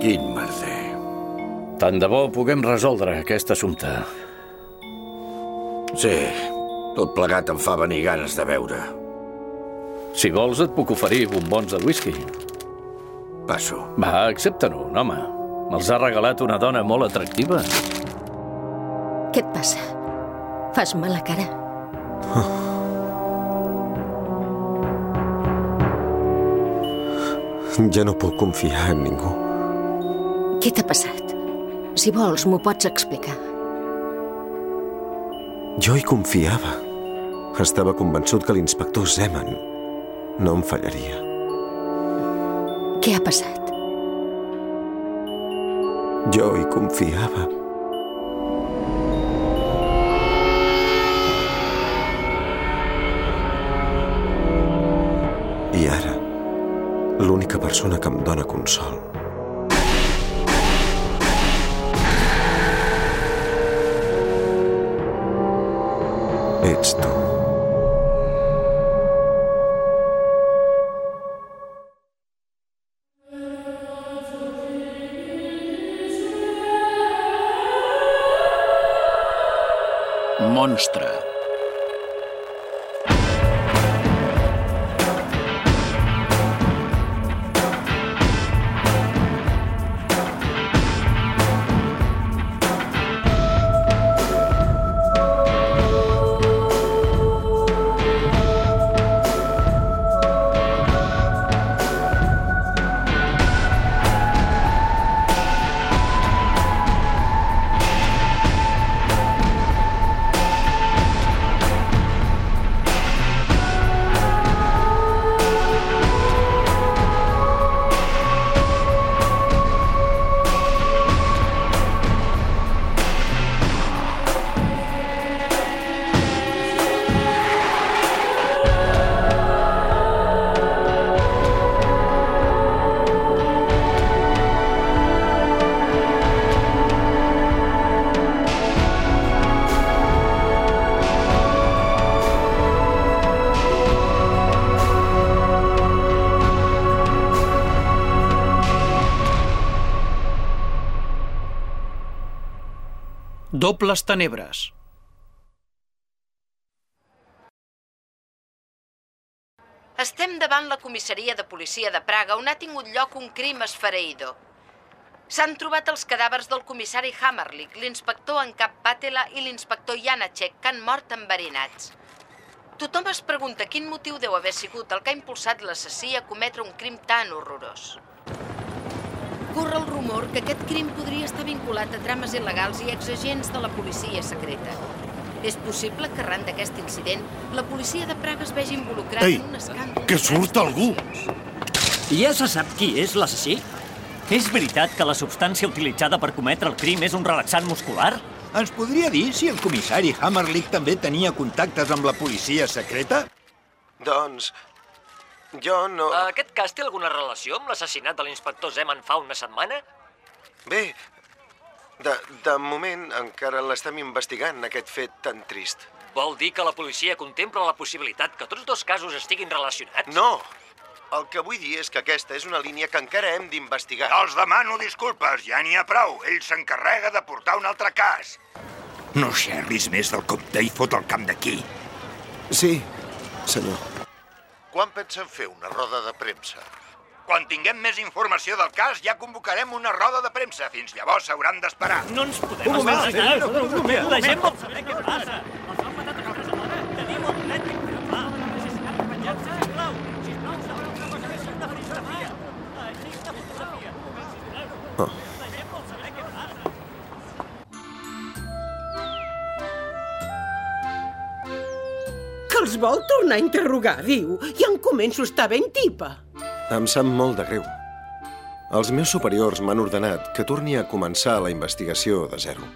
Quin merder. Tant de bo puguem resoldre aquest assumpte. Sí, tot plegat em fa venir ganes de beure. Si vols, et puc oferir bombons de whisky. Passo. Va, accepta-ne un, home. Me'ls ha regalat una dona molt atractiva. Què et passa? Fas mala cara. Ja no puc confiar en ningú. Què t'ha passat? Si vols, m'ho pots explicar. Jo hi confiava. Estava convençut que l'inspector Zeman no em fallaria. Què ha passat? Jo hi confiava. I ara, l'única persona que em dóna consol ets tu. Monstre. Dobles tenebres. Estem davant la comissaria de policia de Praga on ha tingut lloc un crim esfereïdor. S'han trobat els cadàvers del comissari Hammerlich, l'inspector en cap Patela i l'inspector Janacek, que han mort enverinats. Tothom es pregunta quin motiu deu haver sigut el que ha impulsat l'assassí a cometre un crim tan horrorós. Corre el rumor que aquest crim podria estar vinculat a trames il·legals i exagents de la policia secreta. És possible que arran d'aquest incident la policia de Praga es vegi involucrada Ei, en un escàndol... que surt algú! Ja se sap qui és l'assassí? És veritat que la substància utilitzada per cometre el crim és un relaxant muscular? Ens podria dir si el comissari Hammerlich també tenia contactes amb la policia secreta? Doncs... Jo no... Aquest cas té alguna relació amb l'assassinat de l'inspector Zeman fa una setmana? Bé, de, de moment encara l'estem investigant, aquest fet tan trist. Vol dir que la policia contempla la possibilitat que tots dos casos estiguin relacionats? No! El que vull dir és que aquesta és una línia que encara hem d'investigar. Els demano disculpes, ja n'hi ha prou. Ell s'encarrega de portar un altre cas. No xerris més del compte i fot el camp d'aquí. Sí, senyor. Quan pensen fer una roda de premsa? Quan tinguem més informació del cas, ja convocarem una roda de premsa. Fins llavors s'hauran d'esperar. No ens podem allà. La gent vol saber què passa. Els vol tornar a interrogar, diu. Ja em començo a estar ben tipa. Em sap molt de greu. Els meus superiors m'han ordenat que torni a començar la investigació de zero.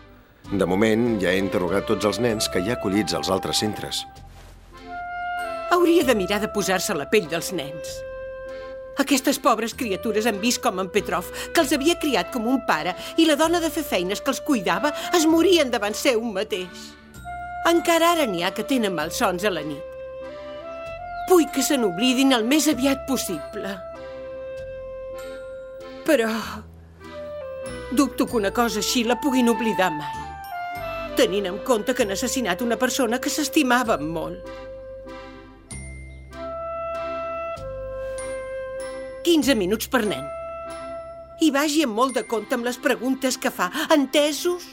De moment, ja he interrogat tots els nens que hi ha acollits als altres centres. Hauria de mirar de posar-se a la pell dels nens. Aquestes pobres criatures han vist com en Petrov, que els havia criat com un pare, i la dona de fer feines que els cuidava es morien davant seu mateix. Encara ara n'hi ha que tenen malsons a la nit. Vull que se n'oblidin el més aviat possible. Però Dubto que una cosa així la puguin oblidar mai. Tenint en compte que han assassinat una persona que s'estimaven molt. 15 minuts per nen. I vagi amb molt de compte amb les preguntes que fa. Entesos?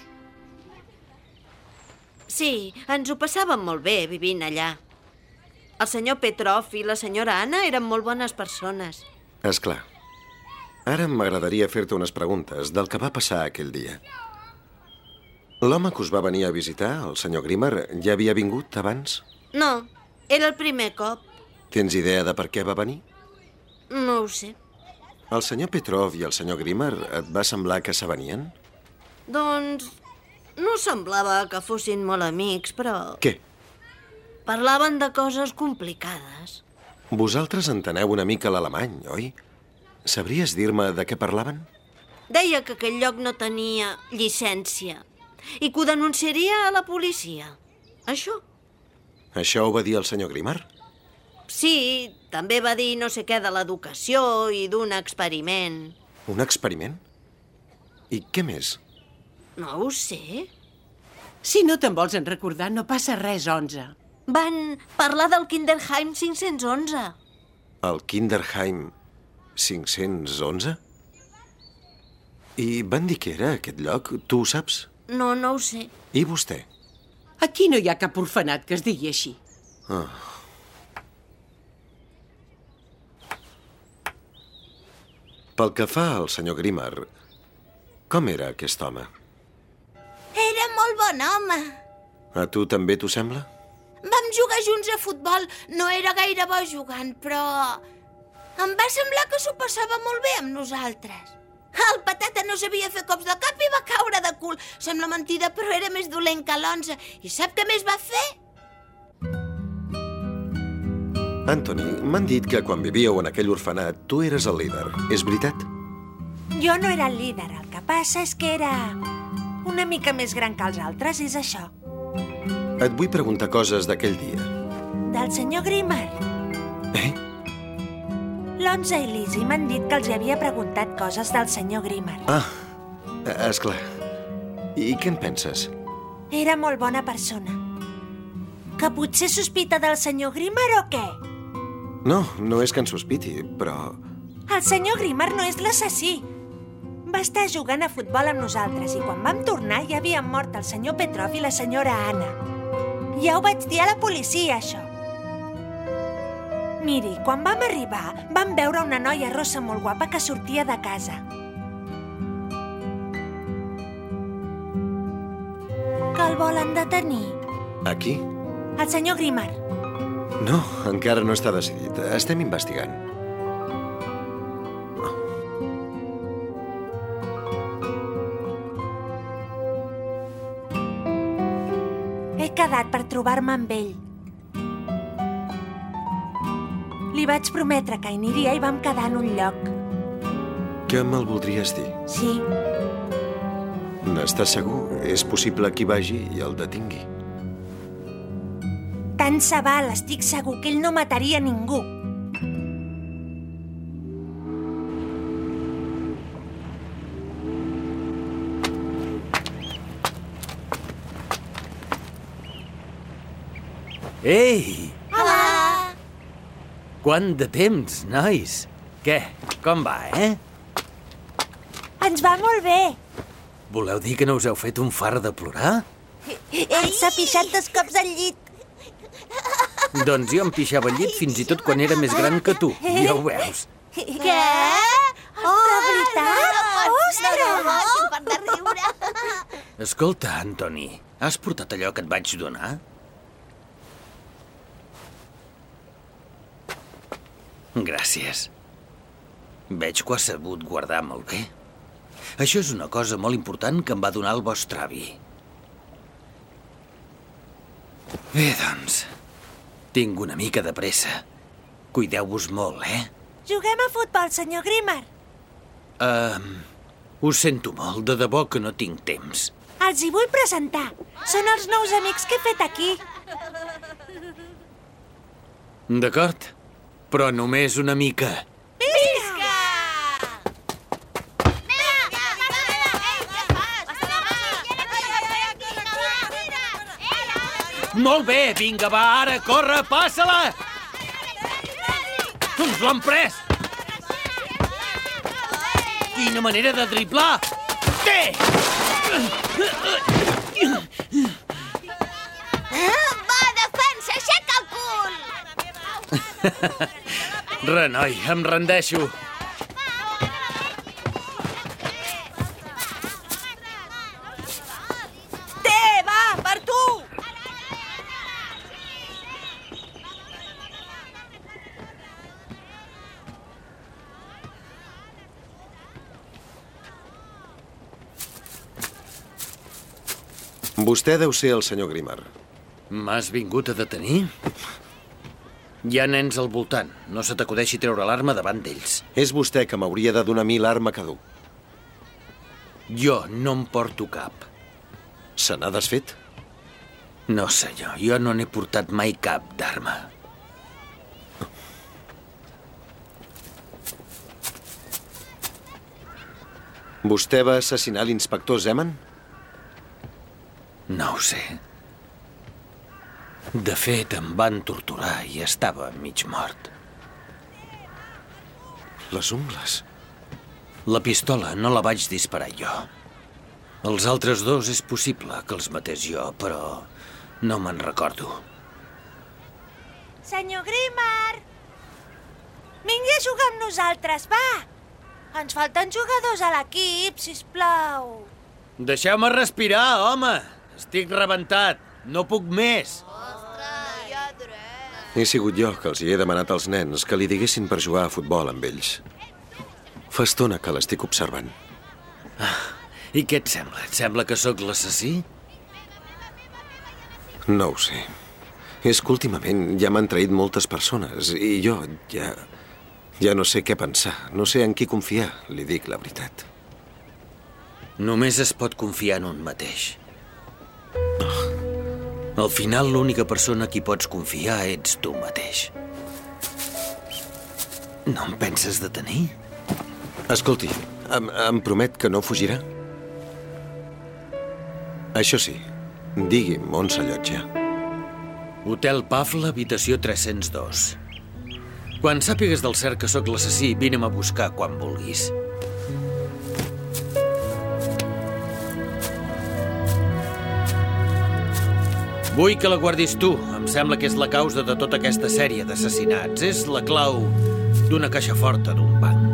Sí, ens ho passàvem molt bé vivint allà. El senyor Petrov i la senyora Anna eren molt bones persones. És clar. Ara m'agradaria fer-te unes preguntes del que va passar aquell dia. L'home que us va venir a visitar, el senyor Grimmer, ja havia vingut abans? No, era el primer cop. Tens idea de per què va venir? No ho sé. El senyor Petrov i el senyor Grimmer et va semblar que s'avenien? Doncs no semblava que fossin molt amics, però Què? parlaven de coses complicades. Vosaltres enteneu una mica l'alemany, oi? Sabries dir-me de què parlaven? Deia que aquell lloc no tenia llicència i que ho denunciaria a la policia. Això. Això ho va dir el senyor Grimmer? Sí, també va dir no sé què de l'educació i d'un experiment. Un experiment? I què més? No ho sé. Si no te'n vols en recordar, no passa res, 11. Van parlar del Kinderheim 511. El Kinderheim 511? I van dir que era aquest lloc? Tu ho saps? No, no ho sé. I vostè? Aquí no hi ha cap orfenat que es digui així. Ah. Pel que fa al senyor Grimmer, com era aquest home? Bon home. A tu també t'ho sembla? Vam jugar junts a futbol. No era gaire bo jugant, però... Em va semblar que s'ho passava molt bé amb nosaltres. El patata no sabia fer cops de cap i va caure de cul. Sembla mentida, però era més dolent que l'onze. I sap què més va fer? Anthony, m'han dit que quan vivíeu en aquell orfenat tu eres el líder. És veritat? Jo no era el líder. El que passa és que era una mica més gran que els altres, és això. Et vull preguntar coses d'aquell dia. Del senyor Grimmer. Eh? L'Onze i Lizzie m'han dit que els havia preguntat coses del senyor Grimmer. Ah, és clar. I què en penses? Era molt bona persona. Que potser sospita del senyor Grimmer o què? No, no és que en sospiti, però... El senyor Grimmer no és l'assassí. Va estar jugant a futbol amb nosaltres i quan vam tornar ja havien mort el senyor Petrov i la senyora Anna. Ja ho vaig dir a la policia, això. Miri, quan vam arribar, vam veure una noia rossa molt guapa que sortia de casa. Que el volen detenir? Aquí? El senyor Grimmer. No, encara no està decidit. Estem investigant. Quedat per trobar-me amb ell. Li vaig prometre que aniria i vam quedar en un lloc. Què me'l voldries dir? Sí, N'estàs segur? És possible que hi vagi i el detingui. tant se val, estic segur que ell no mataria ningú. Ei! Hola! Quant de temps, nois? Què? Com va, eh? Ens va molt bé. Voleu dir que no us heu fet un far de plorar? Ell s'ha pixat dos cops al llit. Doncs jo em pixava al llit fins i tot quan era més gran que tu. Ja ho veus. Què? Oh, de veritat? Ostres! Per de riure. Escolta, Antoni, has portat allò que et vaig donar? Gràcies. Veig que ho has sabut guardar molt bé. Això és una cosa molt important que em va donar el vostre avi. Bé, doncs, tinc una mica de pressa. Cuideu-vos molt, eh? Juguem a futbol, senyor Grimmer. Um, ho sento molt, de debò que no tinc temps. Els hi vull presentar. Són els nous amics que he fet aquí. D'acord, però només una mica. Visca! Molt bé, vinga, va, ara, corre, passa-la! Ens l'han pres! Quina manera de driblar! Té! Renoi, em rendeixo. Té, va, per tu! Vostè deu ser el senyor Grimmer. M'has vingut a detenir? Hi ha nens al voltant. No se t'acudeixi treure l'arma davant d'ells. És vostè que m'hauria de donar a mi l'arma que du. Jo no em porto cap. Se n'ha desfet? No, senyor, jo no n'he portat mai cap d'arma. Vostè va assassinar l'inspector Zeman? No ho sé. De fet, em van torturar i estava mig mort. Les ungles. La pistola no la vaig disparar jo. Els altres dos és possible que els matés jo, però no me'n recordo. Senyor Grimmer! Vingui a jugar amb nosaltres, va! Ens falten jugadors a l'equip, si plau. Deixeu-me respirar, home! Estic rebentat. No puc més. He sigut jo que els hi he demanat als nens que li diguessin per jugar a futbol amb ells. Fa estona que l'estic observant. I què et sembla? Et sembla que sóc l'assassí? No ho sé. És que últimament ja m'han traït moltes persones i jo ja... Ja no sé què pensar. No sé en qui confiar, li dic la veritat. Només es pot confiar en un mateix. Al final, l'única persona a qui pots confiar ets tu mateix. No em penses detenir? Escolti, em, em promet que no fugirà? Això sí, digui'm on s'allotja. Hotel Pafla, habitació 302. Quan sàpigues del cert que sóc l'assassí, vine'm a buscar quan vulguis. Vull que la guardis tu. Em sembla que és la causa de tota aquesta sèrie d'assassinats. És la clau d'una caixa forta d'un banc.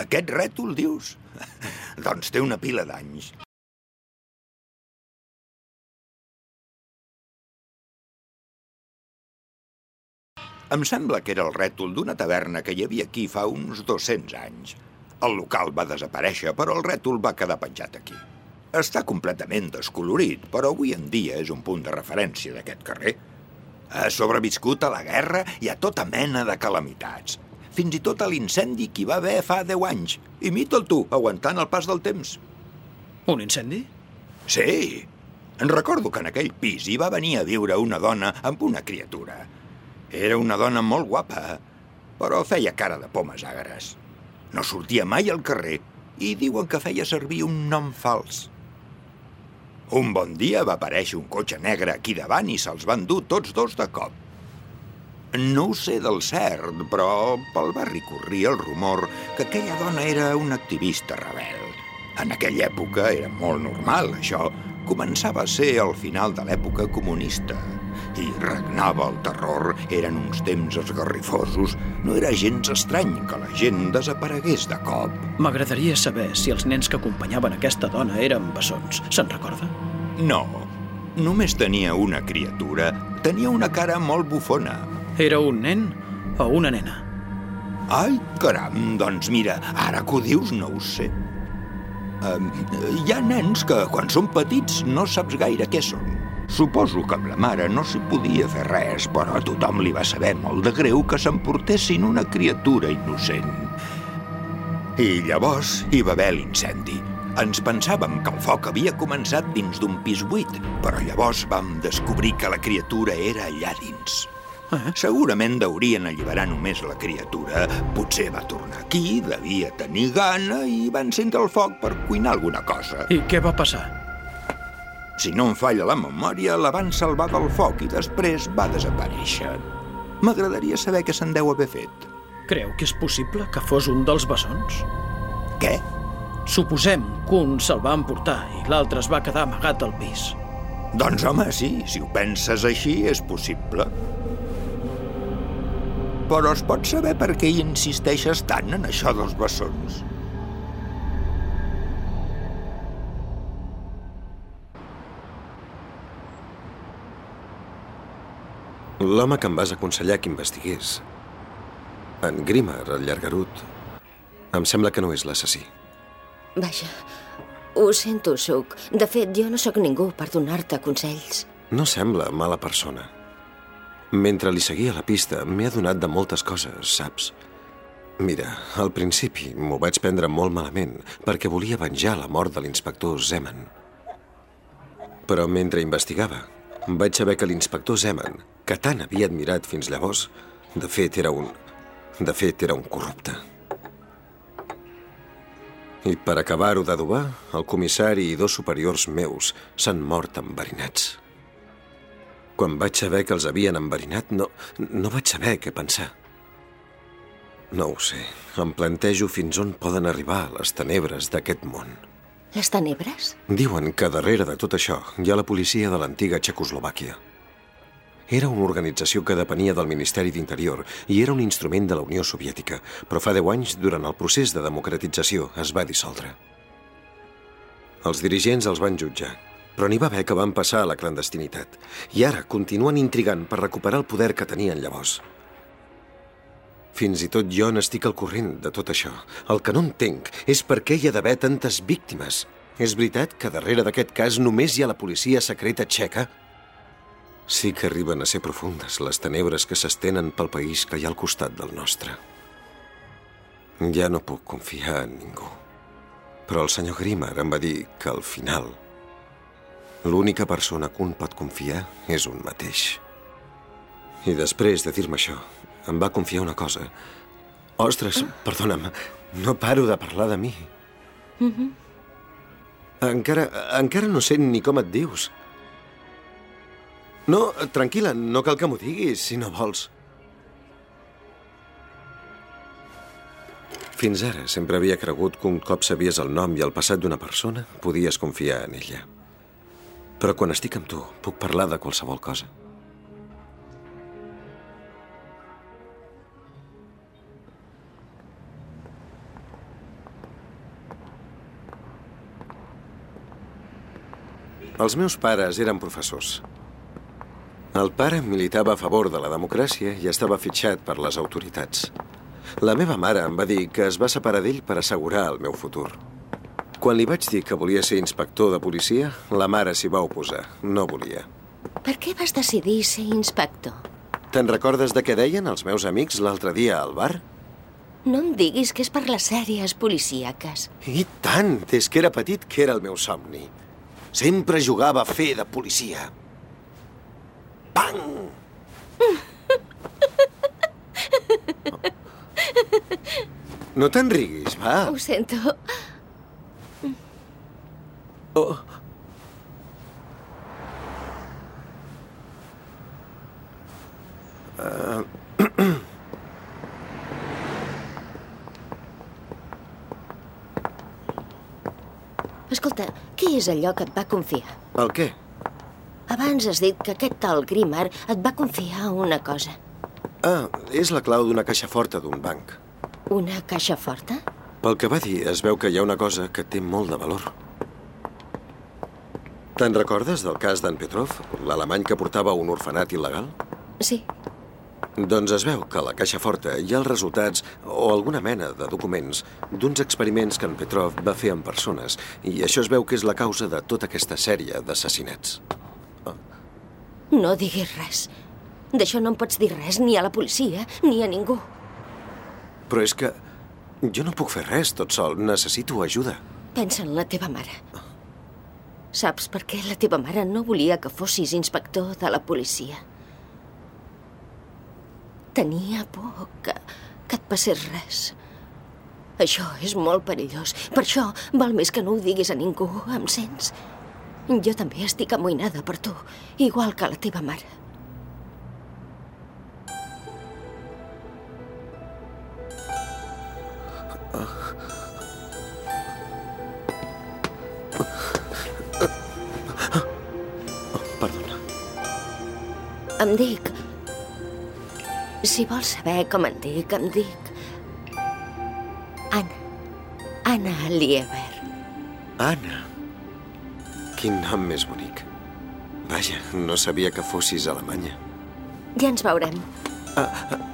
Aquest rètol, dius? doncs té una pila d'anys. Em sembla que era el rètol d'una taverna que hi havia aquí fa uns 200 anys. El local va desaparèixer, però el rètol va quedar penjat aquí. Està completament descolorit, però avui en dia és un punt de referència d'aquest carrer. Ha sobreviscut a la guerra i a tota mena de calamitats. Fins i tot a l'incendi que hi va haver fa 10 anys. Imita'l tu, aguantant el pas del temps. Un incendi? Sí. En recordo que en aquell pis hi va venir a viure una dona amb una criatura. Era una dona molt guapa, però feia cara de pomes àgares. No sortia mai al carrer i diuen que feia servir un nom fals. Un bon dia va aparèixer un cotxe negre aquí davant i se'ls van dur tots dos de cop. No ho sé del cert, però pel barri corria el rumor que aquella dona era una activista rebel. En aquella època era molt normal, això. Començava a ser al final de l'època comunista i regnava el terror. Eren uns temps esgarrifosos. No era gens estrany que la gent desaparegués de cop. M'agradaria saber si els nens que acompanyaven aquesta dona eren bessons. Se'n recorda? No, només tenia una criatura. Tenia una cara molt bufona. Era un nen o una nena? Ai, caram, doncs mira, ara que ho dius no ho sé. Um, hi ha nens que quan són petits no saps gaire què són. Suposo que amb la mare no s'hi podia fer res, però a tothom li va saber molt de greu que s'emportessin una criatura innocent. I llavors hi va haver l'incendi. Ens pensàvem que el foc havia començat dins d'un pis buit, però llavors vam descobrir que la criatura era allà dins. Eh? Segurament deurien alliberar només la criatura. Potser va tornar aquí, devia tenir gana i va encendre el foc per cuinar alguna cosa. I què va passar? Si no em falla la memòria, la van salvar del foc i després va desaparèixer. M'agradaria saber què se'n deu haver fet. Creu que és possible que fos un dels bessons? Què? Suposem que un se'l va emportar i l'altre es va quedar amagat al pis. Doncs home, sí, si ho penses així, és possible. Però es pot saber per què hi insisteixes tant en això dels bessons? L'home que em vas aconsellar que investigués, en Grimmer, el llargarut, em sembla que no és l'assassí. Vaja, ho sento, Suc. De fet, jo no sóc ningú per donar-te consells. No sembla mala persona. Mentre li seguia la pista, m'he adonat de moltes coses, saps? Mira, al principi m'ho vaig prendre molt malament perquè volia venjar la mort de l'inspector Zeman. Però mentre investigava, vaig saber que l'inspector Zeman, que tant havia admirat fins llavors, de fet era un... de fet era un corrupte. I per acabar-ho d'adobar, el comissari i dos superiors meus s'han mort enverinats. Quan vaig saber que els havien enverinat, no, no vaig saber què pensar. No ho sé. Em plantejo fins on poden arribar les tenebres d'aquest món. Les tenebres? Diuen que darrere de tot això hi ha la policia de l'antiga Txecoslovàquia. Era una organització que depenia del Ministeri d'Interior i era un instrument de la Unió Soviètica, però fa 10 anys, durant el procés de democratització, es va dissoldre. Els dirigents els van jutjar, però n'hi va haver que van passar a la clandestinitat. I ara continuen intrigant per recuperar el poder que tenien llavors. Fins i tot jo n'estic al corrent de tot això. El que no entenc és per què hi ha d'haver tantes víctimes. És veritat que darrere d'aquest cas només hi ha la policia secreta txeca? Sí que arriben a ser profundes les tenebres que s'estenen pel país que hi ha al costat del nostre. Ja no puc confiar en ningú. Però el senyor Grimmer em va dir que al final l'única persona que un pot confiar és un mateix. I després de dir-me això, em va confiar una cosa. Ostres, perdona'm, no paro de parlar de mi. Mm -hmm. Encara, encara no sé ni com et dius. No, tranquil·la, no cal que m'ho diguis, si no vols. Fins ara sempre havia cregut que un cop sabies el nom i el passat d'una persona, podies confiar en ella. Però quan estic amb tu, puc parlar de qualsevol cosa. Els meus pares eren professors. El pare militava a favor de la democràcia i estava fitxat per les autoritats. La meva mare em va dir que es va separar d'ell per assegurar el meu futur. Quan li vaig dir que volia ser inspector de policia, la mare s'hi va oposar. No volia. Per què vas decidir ser inspector? Te'n recordes de què deien els meus amics l'altre dia al bar? No em diguis que és per les sèries policíaques. I tant! Des que era petit que era el meu somni. Sempre jugava a fer de policia. Bang! No te'n riguis, va. Ho sento. Oh. Uh... Escolta, què és allò que et va confiar? El què? Abans has dit que aquest tal Grimar et va confiar una cosa. Ah, és la clau d'una caixa forta d'un banc. Una caixa forta? Pel que va dir, es veu que hi ha una cosa que té molt de valor. Te'n recordes del cas d'en Petrov, l'alemany que portava un orfenat il·legal? Sí. Doncs es veu que a la caixa forta hi ha els resultats o alguna mena de documents d'uns experiments que en Petrov va fer amb persones i això es veu que és la causa de tota aquesta sèrie d'assassinats. No diguis res. D'això no em pots dir res ni a la policia ni a ningú. Però és que jo no puc fer res tot sol. Necessito ajuda. Pensa en la teva mare. Saps per què la teva mare no volia que fossis inspector de la policia? Tenia por que, que et passés res. Això és molt perillós. Per això val més que no ho diguis a ningú, em sents? Jo també estic amoïnada per tu, igual que la teva mare. Perdona. Em dic... Si vols saber com em dic, em dic... Anna. Anna Lieber. Anna. Quin nom més bonic. Vaja, no sabia que fossis alemanya. Ja ens veurem. Anna.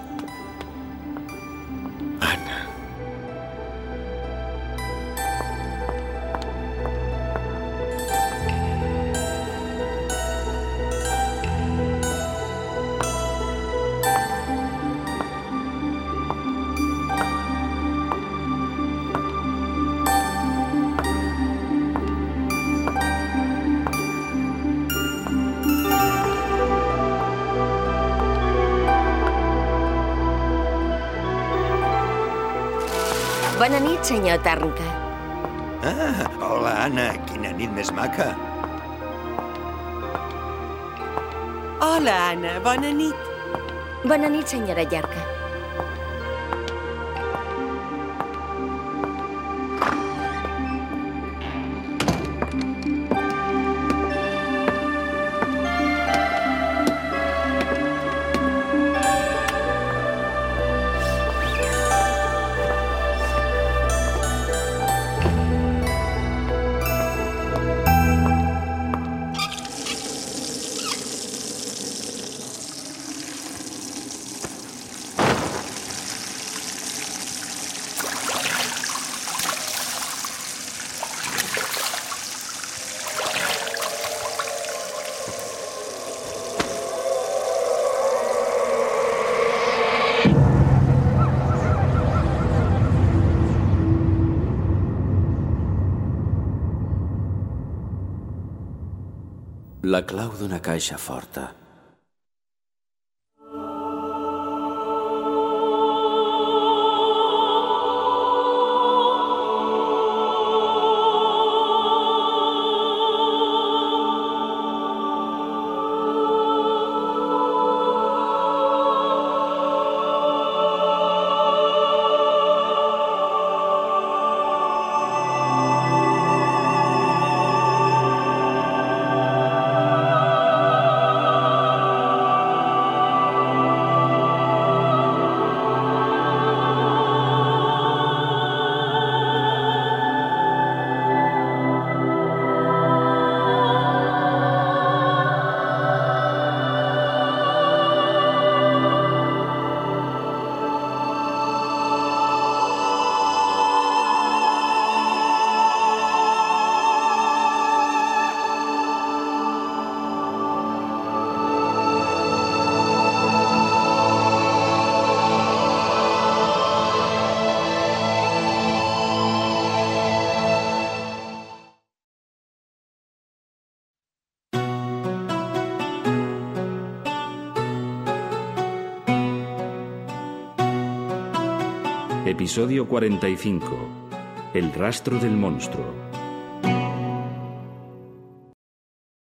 Bona nit, senyor Tarnka. Ah, hola, Anna. Quina nit més maca. Hola, Anna. Bona nit. Bona nit, senyora Llarca. La clau d'una caixa forta. Episodio 45. El rastro del monstruo.